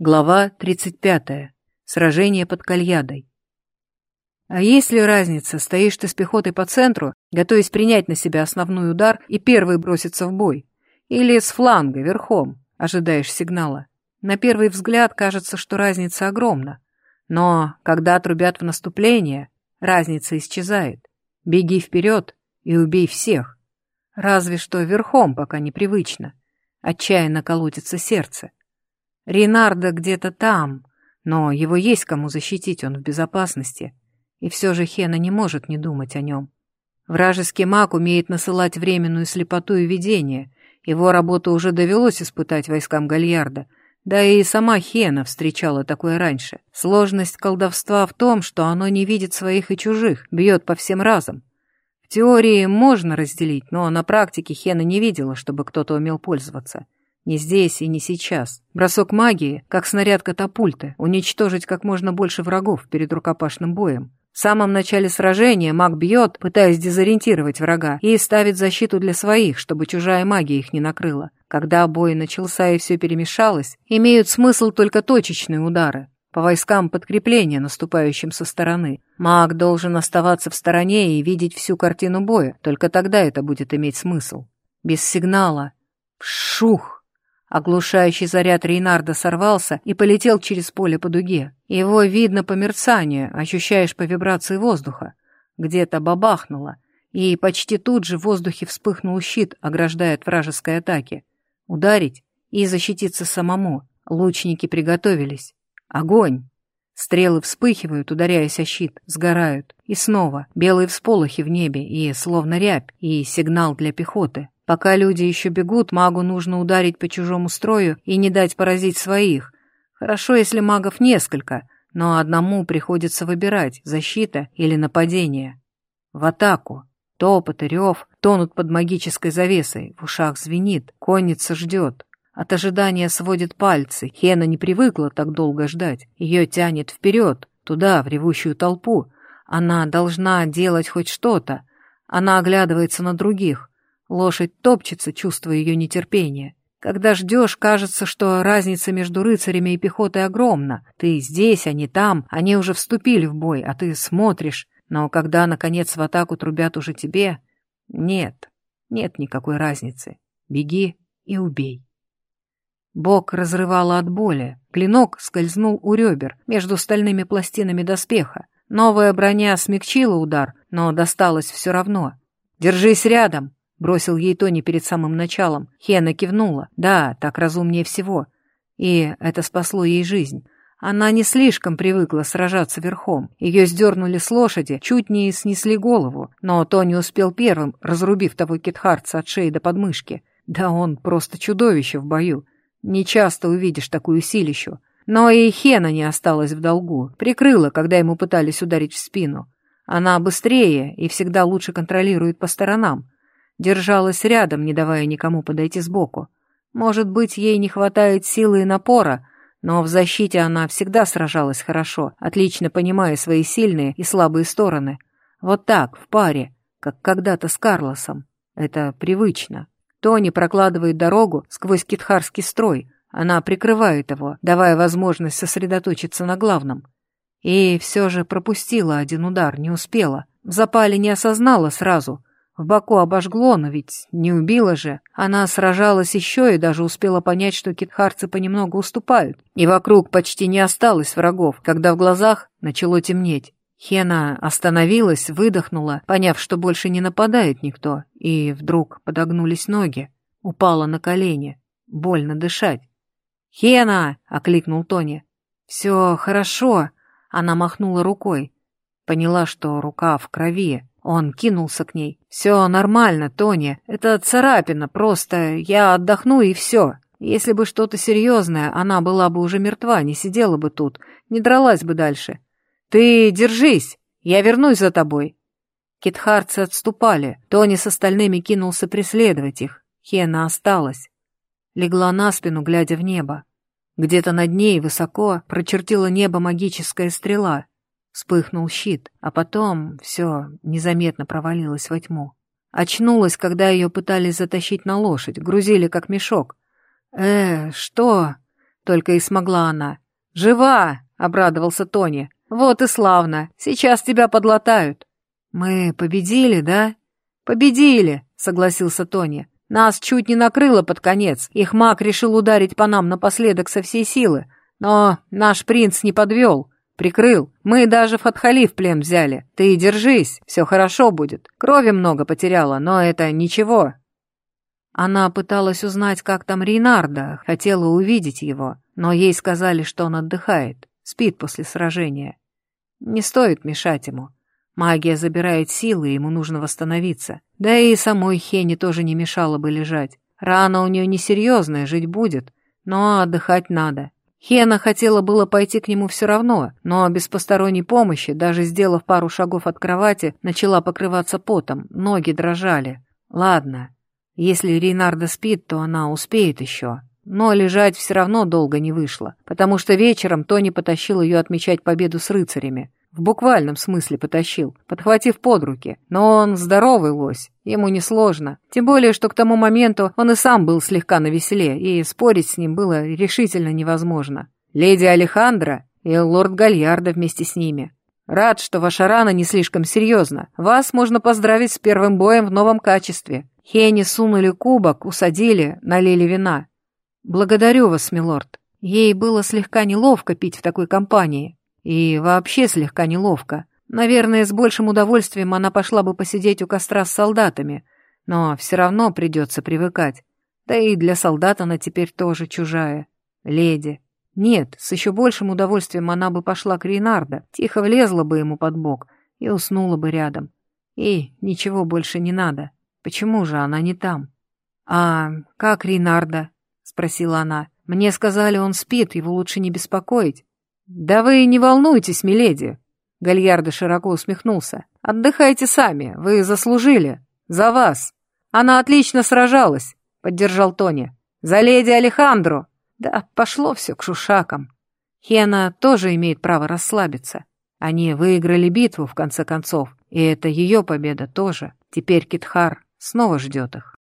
Глава 35. Сражение под Кальядой. А есть ли разница, стоишь ты с пехотой по центру, готовясь принять на себя основной удар и первый броситься в бой? Или с фланга, верхом, ожидаешь сигнала? На первый взгляд кажется, что разница огромна. Но когда трубят в наступление, разница исчезает. Беги вперед и убей всех. Разве что верхом пока непривычно. Отчаянно колотится сердце. Ренардо где-то там, но его есть кому защитить, он в безопасности. И все же Хена не может не думать о нем. Вражеский маг умеет насылать временную слепоту и видение. Его работу уже довелось испытать войскам Гальярда. Да и сама Хена встречала такое раньше. Сложность колдовства в том, что оно не видит своих и чужих, бьет по всем разом. В теории можно разделить, но на практике Хена не видела, чтобы кто-то умел пользоваться. Не здесь и не сейчас. Бросок магии, как снаряд катапульты, уничтожить как можно больше врагов перед рукопашным боем. В самом начале сражения маг бьет, пытаясь дезориентировать врага, и ставит защиту для своих, чтобы чужая магия их не накрыла. Когда бой начался и все перемешалось, имеют смысл только точечные удары. По войскам подкрепления, наступающим со стороны. Маг должен оставаться в стороне и видеть всю картину боя, только тогда это будет иметь смысл. Без сигнала. Шух! Оглушающий заряд Рейнарда сорвался и полетел через поле по дуге. Его видно по мерцанию, ощущаешь по вибрации воздуха. Где-то бабахнуло, и почти тут же в воздухе вспыхнул щит, ограждая от вражеской атаки. Ударить и защититься самому. Лучники приготовились. Огонь! Стрелы вспыхивают, ударяясь о щит, сгорают. И снова белые всполохи в небе, и словно рябь, и сигнал для пехоты. Пока люди еще бегут, магу нужно ударить по чужому строю и не дать поразить своих. Хорошо, если магов несколько, но одному приходится выбирать, защита или нападение. В атаку. Топот и рев тонут под магической завесой, в ушах звенит, конница ждет. От ожидания сводит пальцы, Хена не привыкла так долго ждать. Ее тянет вперед, туда, в ревущую толпу. Она должна делать хоть что-то. Она оглядывается на других. Лошадь топчется, чувствуя ее нетерпение. Когда ждешь, кажется, что разница между рыцарями и пехотой огромна. Ты здесь, они там, они уже вступили в бой, а ты смотришь. Но когда, наконец, в атаку трубят уже тебе... Нет, нет никакой разницы. Беги и убей. Бок разрывало от боли. Клинок скользнул у ребер, между стальными пластинами доспеха. Новая броня смягчила удар, но досталось все равно. «Держись рядом!» Бросил ей Тони перед самым началом. Хена кивнула. Да, так разумнее всего. И это спасло ей жизнь. Она не слишком привыкла сражаться верхом. Ее сдернули с лошади, чуть не снесли голову. Но Тони успел первым, разрубив того китхарца от шеи до подмышки. Да он просто чудовище в бою. Не часто увидишь такую силищу. Но и Хена не осталась в долгу. Прикрыла, когда ему пытались ударить в спину. Она быстрее и всегда лучше контролирует по сторонам. Держалась рядом, не давая никому подойти сбоку. Может быть, ей не хватает силы и напора, но в защите она всегда сражалась хорошо, отлично понимая свои сильные и слабые стороны. Вот так, в паре, как когда-то с Карлосом. Это привычно. Тони прокладывает дорогу сквозь китхарский строй. Она прикрывает его, давая возможность сосредоточиться на главном. И все же пропустила один удар, не успела. В запале не осознала сразу — в боку обожгло, но ведь не убила же. Она сражалась еще и даже успела понять, что китхарцы понемногу уступают. И вокруг почти не осталось врагов, когда в глазах начало темнеть. Хена остановилась, выдохнула, поняв, что больше не нападает никто, и вдруг подогнулись ноги. Упала на колени. Больно дышать. «Хена!» — окликнул Тони. «Все хорошо!» — она махнула рукой. Поняла, что рука в крови. Он кинулся к ней. «Все нормально, Тони. Это царапина, просто я отдохну и все. Если бы что-то серьезное, она была бы уже мертва, не сидела бы тут, не дралась бы дальше. Ты держись, я вернусь за тобой». Китхарцы отступали. Тони с остальными кинулся преследовать их. Хена осталась. Легла на спину, глядя в небо. Где-то над ней, высоко, прочертила небо магическая стрела. Вспыхнул щит, а потом все незаметно провалилось во тьму. Очнулась, когда ее пытались затащить на лошадь, грузили как мешок. «Э, что?» только и смогла она. «Жива!» — обрадовался Тони. «Вот и славно! Сейчас тебя подлатают!» «Мы победили, да?» «Победили!» — согласился Тони. «Нас чуть не накрыло под конец. Их маг решил ударить по нам напоследок со всей силы. Но наш принц не подвел. Прикрыл. Мы даже Фатхали в плен взяли. Ты держись, все хорошо будет. Крови много потеряла, но это ничего». Она пыталась узнать, как там Рейнарда, хотела увидеть его, но ей сказали, что он отдыхает, спит после сражения. Не стоит мешать ему. Магия забирает силы, ему нужно восстановиться. Да и самой Хене тоже не мешало бы лежать. Рана у нее несерьезная, жить будет, но отдыхать надо. Хена хотела было пойти к нему все равно, но без посторонней помощи, даже сделав пару шагов от кровати, начала покрываться потом, ноги дрожали. Ладно, если Рейнарда спит, то она успеет еще. Но лежать все равно долго не вышло, потому что вечером Тони потащил ее отмечать победу с рыцарями. В буквальном смысле потащил, подхватив под руки. Но он здоровый лось, ему несложно. Тем более, что к тому моменту он и сам был слегка навеселе, и спорить с ним было решительно невозможно. Леди Алехандра и лорд Гальярда вместе с ними. Рад, что ваша рана не слишком серьезна. Вас можно поздравить с первым боем в новом качестве. Хенни сунули кубок, усадили, налили вина. Благодарю вас, милорд. Ей было слегка неловко пить в такой компании. И вообще слегка неловко. Наверное, с большим удовольствием она пошла бы посидеть у костра с солдатами, но все равно придется привыкать. Да и для солдат она теперь тоже чужая. Леди. Нет, с еще большим удовольствием она бы пошла к Рейнарда, тихо влезла бы ему под бок и уснула бы рядом. И ничего больше не надо. Почему же она не там? «А как Ринарда?» — спросила она. «Мне сказали, он спит, его лучше не беспокоить». «Да вы не волнуйтесь, миледи!» Гальярдо широко усмехнулся. «Отдыхайте сами, вы заслужили. За вас. Она отлично сражалась», — поддержал Тони. «За леди Алехандро!» Да пошло все к шушакам. Хена тоже имеет право расслабиться. Они выиграли битву, в конце концов, и это ее победа тоже. Теперь Китхар снова ждет их.